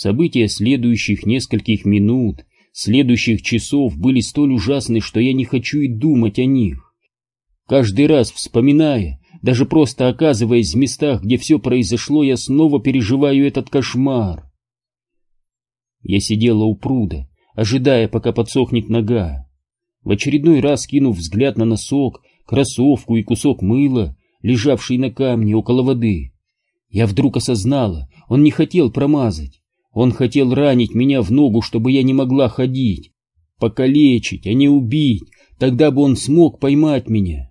События следующих нескольких минут, следующих часов были столь ужасны, что я не хочу и думать о них. Каждый раз вспоминая, даже просто оказываясь в местах, где все произошло, я снова переживаю этот кошмар. Я сидела у пруда, ожидая, пока подсохнет нога. В очередной раз, кинув взгляд на носок, кроссовку и кусок мыла, лежавший на камне около воды, я вдруг осознала, он не хотел промазать. Он хотел ранить меня в ногу, чтобы я не могла ходить, покалечить, а не убить, тогда бы он смог поймать меня.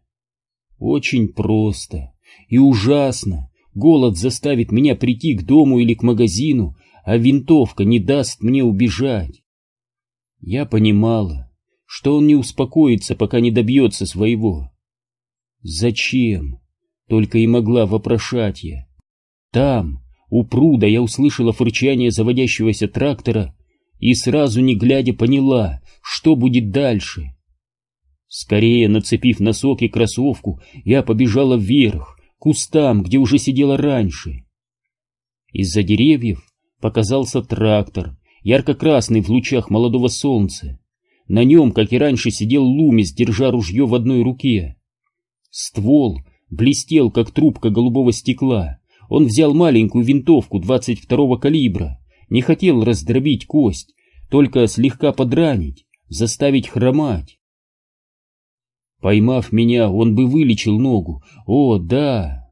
Очень просто и ужасно. Голод заставит меня прийти к дому или к магазину, а винтовка не даст мне убежать. Я понимала, что он не успокоится, пока не добьется своего. Зачем? Только и могла вопрошать я. Там, у пруда, я услышала фырчание заводящегося трактора и сразу, не глядя, поняла, что будет дальше. Скорее, нацепив носок и кроссовку, я побежала вверх, к кустам, где уже сидела раньше. Из-за деревьев показался трактор, ярко-красный в лучах молодого солнца. На нем, как и раньше, сидел Лумис, держа ружье в одной руке. Ствол блестел, как трубка голубого стекла. Он взял маленькую винтовку 22-го калибра, не хотел раздробить кость, только слегка подранить, заставить хромать. Поймав меня, он бы вылечил ногу. О, да!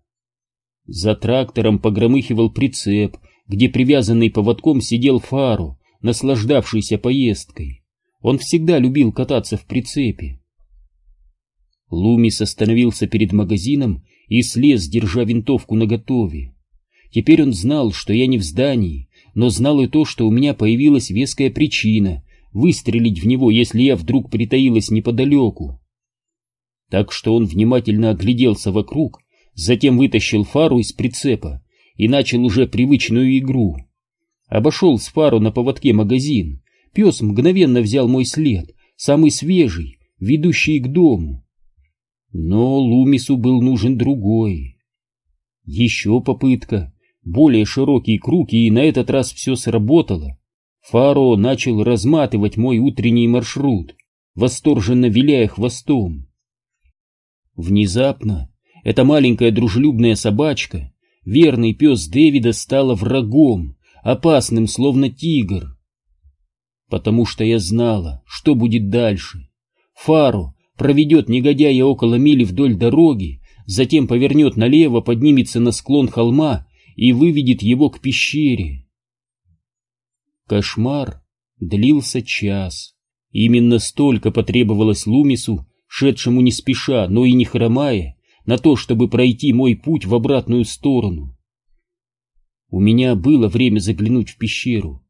За трактором погромыхивал прицеп, где привязанный поводком сидел Фару, наслаждавшийся поездкой. Он всегда любил кататься в прицепе. Лумис остановился перед магазином и слез, держа винтовку наготове. Теперь он знал, что я не в здании, но знал и то, что у меня появилась веская причина выстрелить в него, если я вдруг притаилась неподалеку. Так что он внимательно огляделся вокруг, затем вытащил фару из прицепа и начал уже привычную игру. Обошел с фару на поводке магазин. Пес мгновенно взял мой след, самый свежий, ведущий к дому. Но Лумису был нужен другой. Еще попытка, более широкий круг, и на этот раз все сработало. Фаро начал разматывать мой утренний маршрут, восторженно виляя хвостом. Внезапно эта маленькая дружелюбная собачка, верный пес Дэвида, стала врагом, опасным, словно тигр. Потому что я знала, что будет дальше. Фаро проведет негодяя около мили вдоль дороги, затем повернет налево, поднимется на склон холма и выведет его к пещере. Кошмар длился час. Именно столько потребовалось Лумису, шедшему не спеша, но и не хромая, на то, чтобы пройти мой путь в обратную сторону. У меня было время заглянуть в пещеру.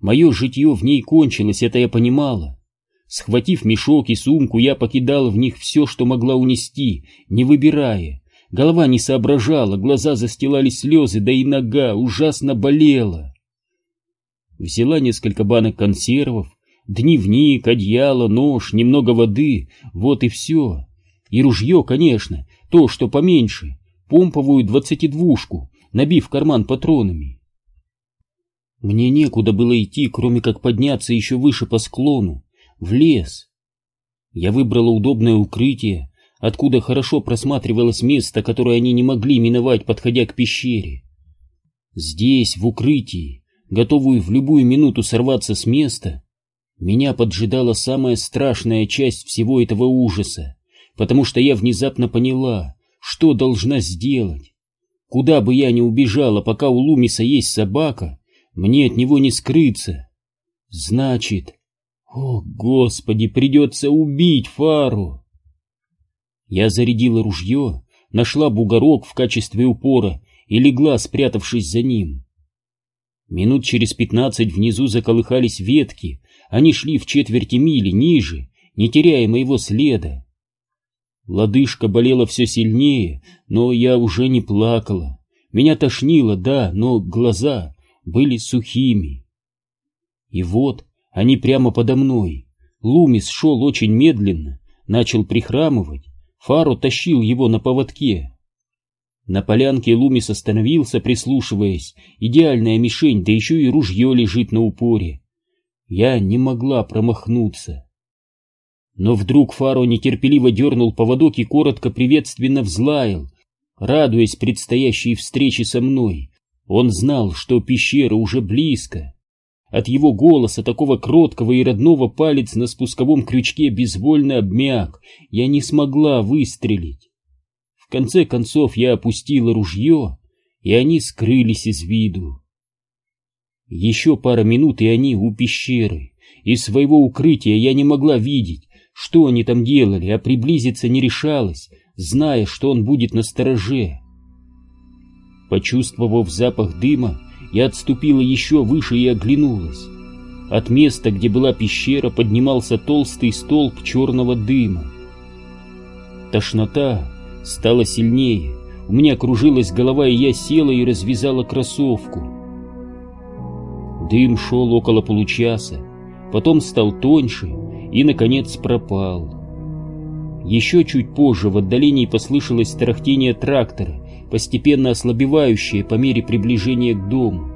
Мое житье в ней кончилось, это я понимала. Схватив мешок и сумку, я покидала в них все, что могла унести, не выбирая. Голова не соображала, глаза застилали слезы, да и нога ужасно болела. Взяла несколько банок консервов, дневник, одеяло, нож, немного воды, вот и все. И ружье, конечно, то, что поменьше, помповую двадцатидвушку, набив карман патронами. Мне некуда было идти, кроме как подняться еще выше по склону, в лес. Я выбрала удобное укрытие, откуда хорошо просматривалось место, которое они не могли миновать, подходя к пещере. Здесь, в укрытии, готовую в любую минуту сорваться с места, меня поджидала самая страшная часть всего этого ужаса, потому что я внезапно поняла, что должна сделать. Куда бы я ни убежала, пока у Лумиса есть собака, мне от него не скрыться. Значит, о, Господи, придется убить Фару! Я зарядила ружье, нашла бугорок в качестве упора и легла, спрятавшись за ним. Минут через пятнадцать внизу заколыхались ветки, они шли в четверти мили ниже, не теряя моего следа. Лодыжка болела все сильнее, но я уже не плакала. Меня тошнило, да, но глаза были сухими. И вот они прямо подо мной. Лумис шел очень медленно, начал прихрамывать. Фаро тащил его на поводке. На полянке Лумис остановился, прислушиваясь. Идеальная мишень, да еще и ружье лежит на упоре. Я не могла промахнуться. Но вдруг Фаро нетерпеливо дернул поводок и коротко приветственно взлаял, радуясь предстоящей встрече со мной. Он знал, что пещера уже близко. От его голоса, такого кроткого и родного, палец на спусковом крючке безвольно обмяк. Я не смогла выстрелить. В конце концов я опустила ружье, и они скрылись из виду. Еще пара минут, и они у пещеры. Из своего укрытия я не могла видеть, что они там делали, а приблизиться не решалась, зная, что он будет на стороже. Почувствовав запах дыма, я отступила еще выше и оглянулась. От места, где была пещера, поднимался толстый столб черного дыма. Тошнота стала сильнее, у меня кружилась голова, и я села и развязала кроссовку. Дым шел около получаса, потом стал тоньше и, наконец, пропал. Еще чуть позже в отдалении послышалось тарахтение трактора, постепенно ослабевающее по мере приближения к дому.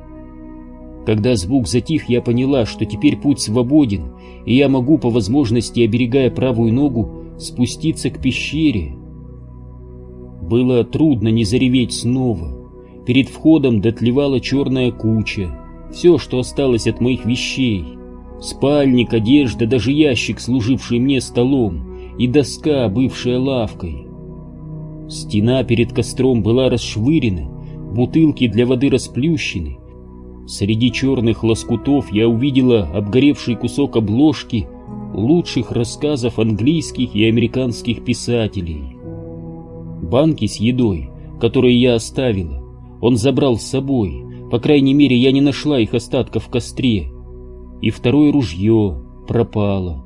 Когда звук затих, я поняла, что теперь путь свободен, и я могу, по возможности оберегая правую ногу, спуститься к пещере. Было трудно не зареветь снова. Перед входом дотлевала черная куча, все, что осталось от моих вещей. Спальник, одежда, даже ящик, служивший мне столом, и доска, бывшая лавкой. Стена перед костром была расшвырена, бутылки для воды расплющены. Среди черных лоскутов я увидела обгоревший кусок обложки лучших рассказов английских и американских писателей. Банки с едой, которые я оставила, он забрал с собой, по крайней мере, я не нашла их остатков в костре. И второе ружье пропало.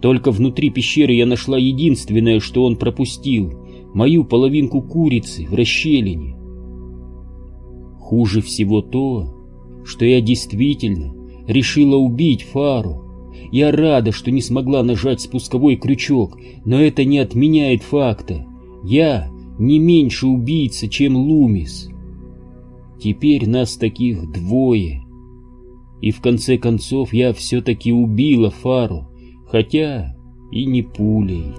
Только внутри пещеры я нашла единственное, что он пропустил — мою половинку курицы в расщелине. Хуже всего то, что я действительно решила убить Фару. Я рада, что не смогла нажать спусковой крючок, но это не отменяет факта. Я не меньше убийца, чем Лумис. Теперь нас таких двое. И в конце концов я все-таки убила Фару, хотя и не пулей.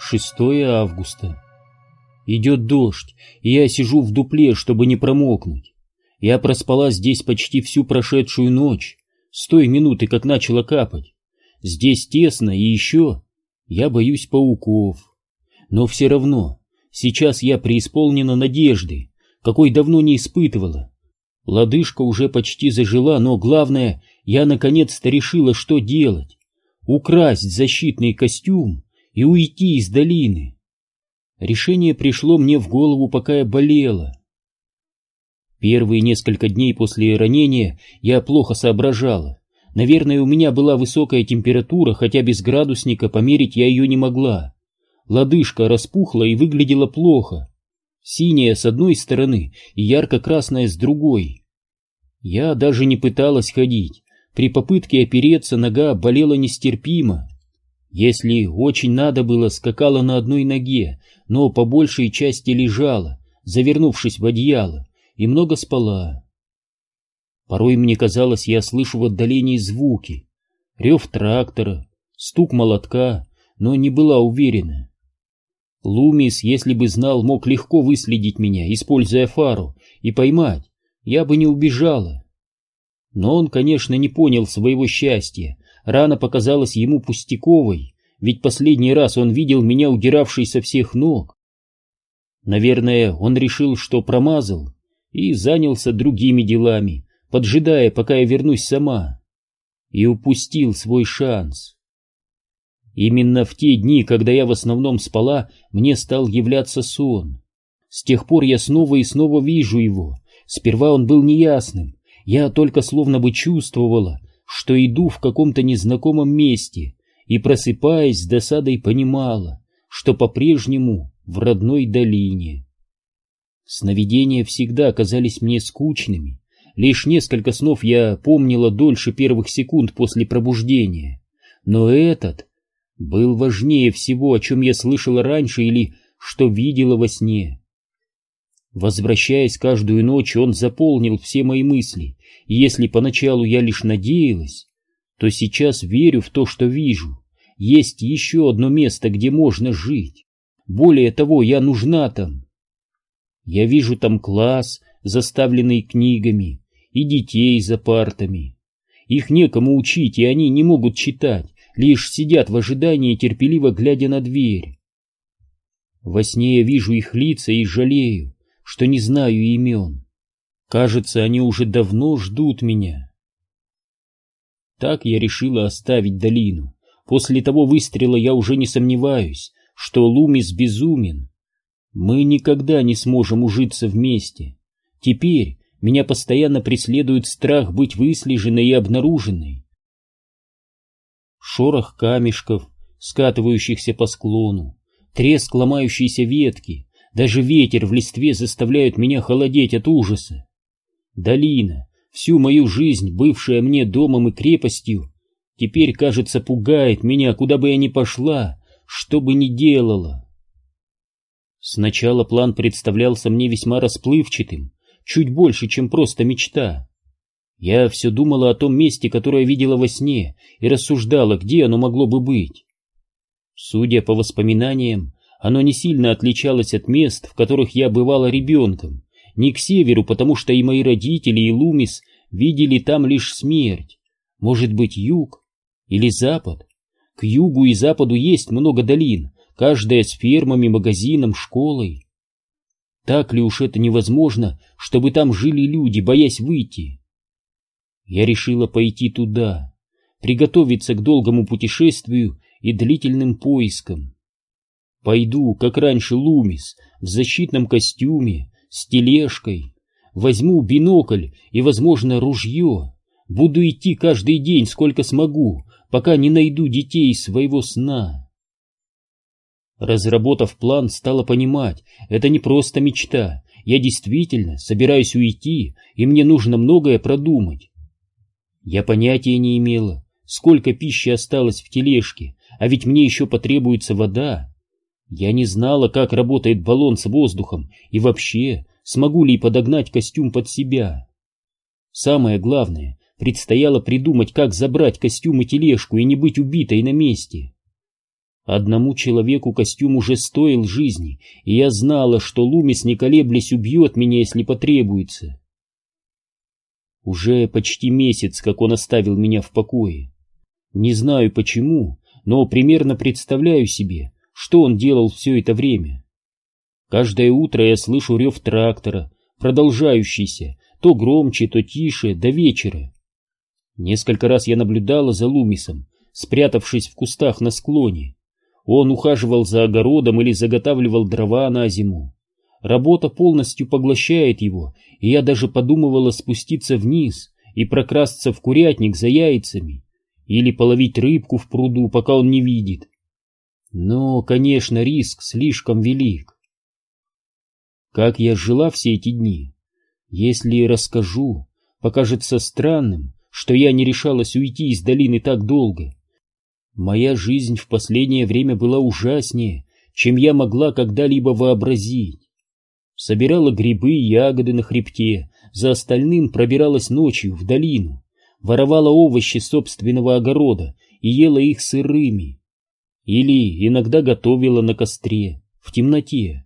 6 августа. Идет дождь, и я сижу в дупле, чтобы не промокнуть. Я проспала здесь почти всю прошедшую ночь, с той минуты, как начала капать. Здесь тесно, и еще я боюсь пауков. Но все равно, сейчас я преисполнена надежды, какой давно не испытывала. Лодыжка уже почти зажила, но главное, я наконец-то решила, что делать. Украсть защитный костюм и уйти из долины. Решение пришло мне в голову, пока я болела. Первые несколько дней после ранения я плохо соображала. Наверное, у меня была высокая температура, хотя без градусника померить я ее не могла. Лодыжка распухла и выглядела плохо. Синяя с одной стороны и ярко-красная с другой. Я даже не пыталась ходить. При попытке опереться нога болела нестерпимо. Если очень надо было, скакала на одной ноге, но по большей части лежала, завернувшись в одеяло, и много спала. Порой мне казалось, я слышу в отдалении звуки, рев трактора, стук молотка, но не была уверена. Лумис, если бы знал, мог легко выследить меня, используя фару, и поймать, я бы не убежала. Но он, конечно, не понял своего счастья, рана показалась ему пустяковой, ведь последний раз он видел меня удиравшей со всех ног. Наверное, он решил, что промазал, и занялся другими делами, поджидая, пока я вернусь сама, и упустил свой шанс. Именно в те дни, когда я в основном спала, мне стал являться сон. С тех пор я снова и снова вижу его. Сперва он был неясным, я только словно бы чувствовала, что иду в каком-то незнакомом месте, и, просыпаясь, с досадой понимала, что по-прежнему в родной долине. Сновидения всегда казались мне скучными, Лишь несколько снов я помнила дольше первых секунд после пробуждения. Но этот был важнее всего, о чем я слышала раньше или что видела во сне. Возвращаясь каждую ночь, он заполнил все мои мысли, если поначалу я лишь надеялась, то сейчас верю в то, что вижу. Есть еще одно место, где можно жить. Более того, я нужна там. Я вижу там класс, заставленный книгами, и детей за партами. Их некому учить, и они не могут читать, лишь сидят в ожидании, терпеливо глядя на дверь. Во сне я вижу их лица и жалею, что не знаю имен. Кажется, они уже давно ждут меня. Так я решила оставить долину. После того выстрела я уже не сомневаюсь, что Лумис безумен. Мы никогда не сможем ужиться вместе. Теперь меня постоянно преследует страх быть выслеженной и обнаруженной. Шорох камешков, скатывающихся по склону, треск ломающейся ветки, даже ветер в листве заставляют меня холодеть от ужаса. Долина, всю мою жизнь, бывшая мне домом и крепостью, теперь, кажется, пугает меня, куда бы я ни пошла, что бы ни делала. Сначала план представлялся мне весьма расплывчатым, чуть больше, чем просто мечта. Я все думала о том месте, которое видела во сне, и рассуждала, где оно могло бы быть. Судя по воспоминаниям, оно не сильно отличалось от мест, в которых я бывала ребенком, не к северу, потому что и мои родители, и Лумис видели там лишь смерть. Может быть, юг или запад? К югу и западу есть много долин, каждая с фермами, магазином, школой. Так ли уж это невозможно, чтобы там жили люди, боясь выйти? Я решила пойти туда, приготовиться к долгому путешествию и длительным поискам. Пойду, как раньше Лумис, в защитном костюме, с тележкой, возьму бинокль и, возможно, ружье, буду идти каждый день, сколько смогу, пока не найду детей своего сна. Разработав план, стала понимать, это не просто мечта. Я действительно собираюсь уйти, и мне нужно многое продумать. Я понятия не имела, сколько пищи осталось в тележке, а ведь мне еще потребуется вода. Я не знала, как работает баллон с воздухом, и вообще, смогу ли подогнать костюм под себя. Самое главное, предстояло придумать, как забрать костюм и тележку и не быть убитой на месте. Одному человеку костюм уже стоил жизни, и я знала, что Лумис, не колеблясь, убьет меня, если потребуется. Уже почти месяц, как он оставил меня в покое. Не знаю почему, но примерно представляю себе, что он делал все это время. Каждое утро я слышу рев трактора, продолжающийся, то громче, то тише, до вечера. Несколько раз я наблюдала за Лумисом, спрятавшись в кустах на склоне. Он ухаживал за огородом или заготавливал дрова на зиму. Работа полностью поглощает его, и я даже подумывала спуститься вниз и прокрасться в курятник за яйцами или половить рыбку в пруду, пока он не видит. Но, конечно, риск слишком велик. Как я жила все эти дни? Если расскажу, покажется странным, что я не решалась уйти из долины так долго. Моя жизнь в последнее время была ужаснее, чем я могла когда-либо вообразить. Собирала грибы и ягоды на хребте, за остальным пробиралась ночью в долину, воровала овощи собственного огорода и ела их сырыми. Или иногда готовила на костре, в темноте.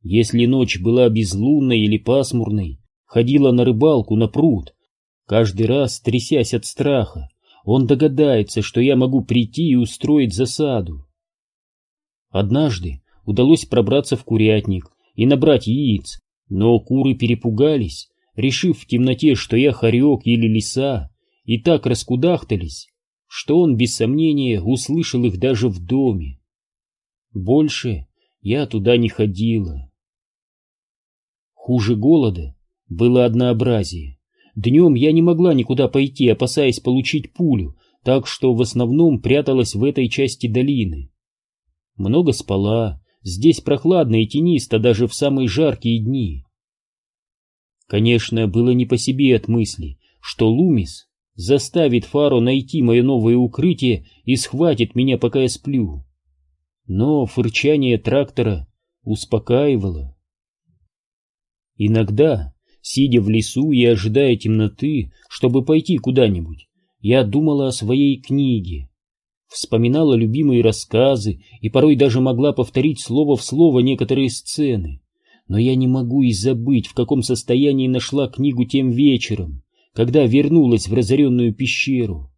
Если ночь была безлунной или пасмурной, ходила на рыбалку на пруд, каждый раз трясясь от страха, он догадается, что я могу прийти и устроить засаду. Однажды удалось пробраться в курятник и набрать яиц, но куры перепугались, решив в темноте, что я хорек или лиса, и так раскудахтались, что он без сомнения услышал их даже в доме. Больше я туда не ходила. Хуже голода было однообразие. Днем я не могла никуда пойти, опасаясь получить пулю, так что в основном пряталась в этой части долины. Много спала, здесь прохладно и тенисто даже в самые жаркие дни. Конечно, было не по себе от мысли, что Лумис заставит Фаро найти мое новое укрытие и схватит меня, пока я сплю. Но фырчание трактора успокаивало. Иногда Сидя в лесу и ожидая темноты, чтобы пойти куда-нибудь, я думала о своей книге. Вспоминала любимые рассказы и порой даже могла повторить слово в слово некоторые сцены. Но я не могу и забыть, в каком состоянии нашла книгу тем вечером, когда вернулась в разоренную пещеру.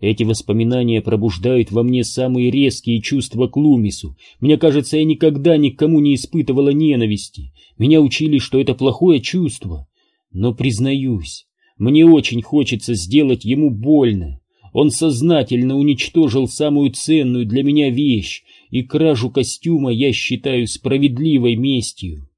Эти воспоминания пробуждают во мне самые резкие чувства к Лумису. Мне кажется, я никогда никому не испытывала ненависти. Меня учили, что это плохое чувство. Но, признаюсь, мне очень хочется сделать ему больно. Он сознательно уничтожил самую ценную для меня вещь, и кражу костюма я считаю справедливой местью.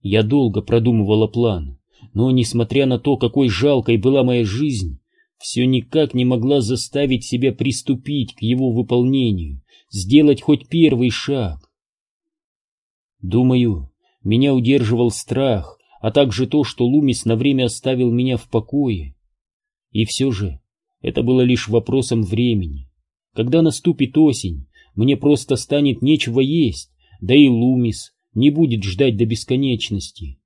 Я долго продумывала план, но, несмотря на то, какой жалкой была моя жизнь, все никак не могла заставить себя приступить к его выполнению, сделать хоть первый шаг. Думаю, меня удерживал страх, а также то, что Лумис на время оставил меня в покое. И все же это было лишь вопросом времени. Когда наступит осень, мне просто станет нечего есть, да и Лумис не будет ждать до бесконечности.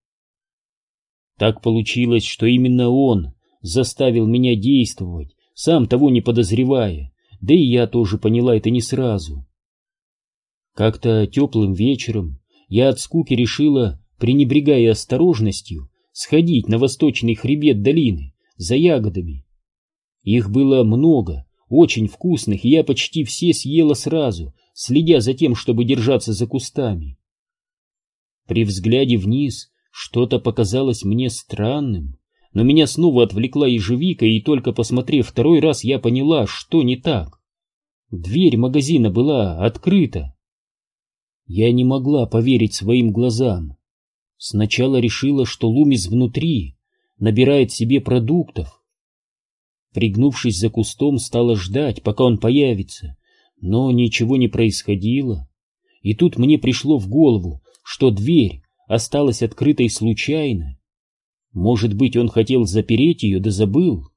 Так получилось, что именно он заставил меня действовать, сам того не подозревая, да и я тоже поняла это не сразу. Как-то теплым вечером я от скуки решила, пренебрегая осторожностью, сходить на восточный хребет долины за ягодами. Их было много, очень вкусных, и я почти все съела сразу, следя за тем, чтобы держаться за кустами. При взгляде вниз что-то показалось мне странным но меня снова отвлекла ежевика, и только посмотрев второй раз, я поняла, что не так. Дверь магазина была открыта. Я не могла поверить своим глазам. Сначала решила, что Лумис внутри, набирает себе продуктов. Пригнувшись за кустом, стала ждать, пока он появится, но ничего не происходило. И тут мне пришло в голову, что дверь осталась открытой случайно, может быть, он хотел запереть ее, да забыл.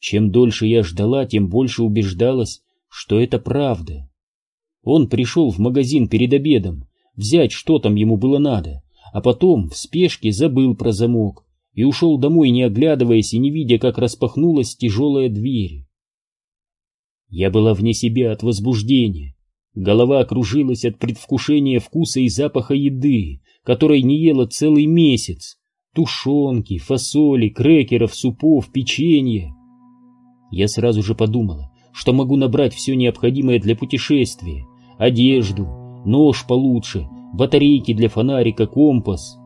Чем дольше я ждала, тем больше убеждалась, что это правда. Он пришел в магазин перед обедом, взять, что там ему было надо, а потом в спешке забыл про замок и ушел домой, не оглядываясь и не видя, как распахнулась тяжелая дверь. Я была вне себя от возбуждения. Голова окружилась от предвкушения вкуса и запаха еды, которой не ела целый месяц. Тушенки, фасоли, крекеров, супов, печенья. Я сразу же подумала, что могу набрать все необходимое для путешествия. Одежду, нож получше, батарейки для фонарика, компас.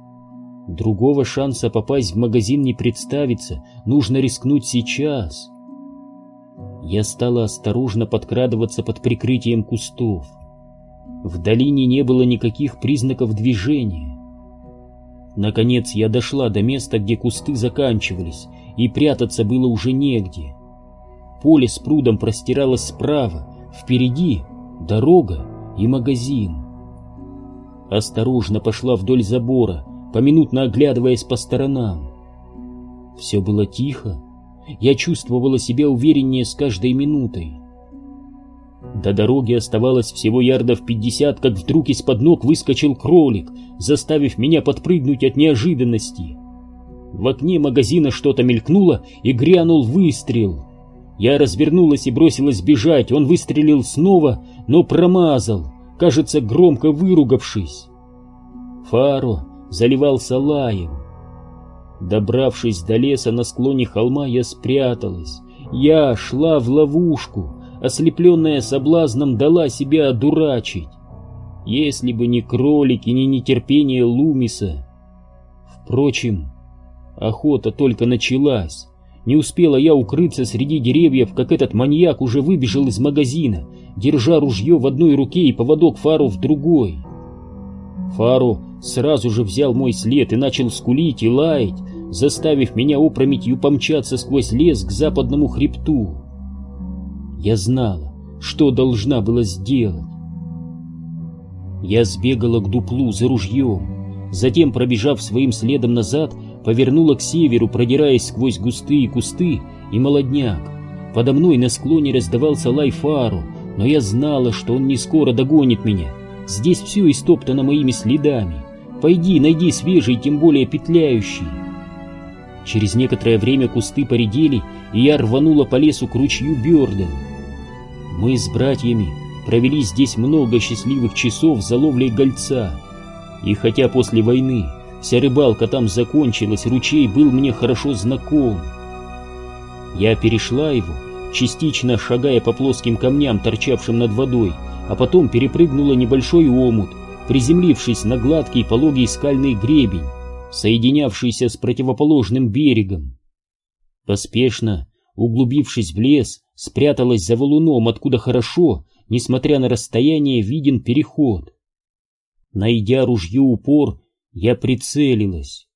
Другого шанса попасть в магазин не представится, нужно рискнуть сейчас. Я стала осторожно подкрадываться под прикрытием кустов. В долине не было никаких признаков движения. Наконец я дошла до места, где кусты заканчивались, и прятаться было уже негде. Поле с прудом простиралось справа, впереди дорога и магазин. Осторожно пошла вдоль забора, поминутно оглядываясь по сторонам. Все было тихо, я чувствовала себя увереннее с каждой минутой. До дороги оставалось всего ярдов пятьдесят, как вдруг из-под ног выскочил кролик, заставив меня подпрыгнуть от неожиданности. В окне магазина что-то мелькнуло и грянул выстрел. Я развернулась и бросилась бежать, он выстрелил снова, но промазал, кажется, громко выругавшись. Фаро заливался лаем. Добравшись до леса на склоне холма, я спряталась. Я шла в ловушку, ослепленная соблазном дала себя одурачить. Если бы не кролики, не нетерпение Лумиса. Впрочем, охота только началась. Не успела я укрыться среди деревьев, как этот маньяк уже выбежал из магазина, держа ружье в одной руке и поводок Фару в другой. Фару сразу же взял мой след и начал скулить и лаять, заставив меня опрометью помчаться сквозь лес к западному хребту. Я знала, что должна была сделать. Я сбегала к дуплу за ружьем, затем, пробежав своим следом назад, повернула к северу, продираясь сквозь густые кусты и молодняк. Подо мной на склоне раздавался лай фару, но я знала, что он не скоро догонит меня. Здесь все истоптано моими следами. Пойди, найди свежий, тем более петляющий. Через некоторое время кусты поредели, и я рванула по лесу к ручью Бёрден. Мы с братьями провели здесь много счастливых часов за ловлей гольца. И хотя после войны вся рыбалка там закончилась, ручей был мне хорошо знаком. Я перешла его, частично шагая по плоским камням, торчавшим над водой, а потом перепрыгнула небольшой омут, приземлившись на гладкий пологий скальный гребень, соединявшийся с противоположным берегом. Поспешно, углубившись в лес, спряталась за валуном, откуда хорошо, несмотря на расстояние, виден переход. Найдя ружье упор, я прицелилась.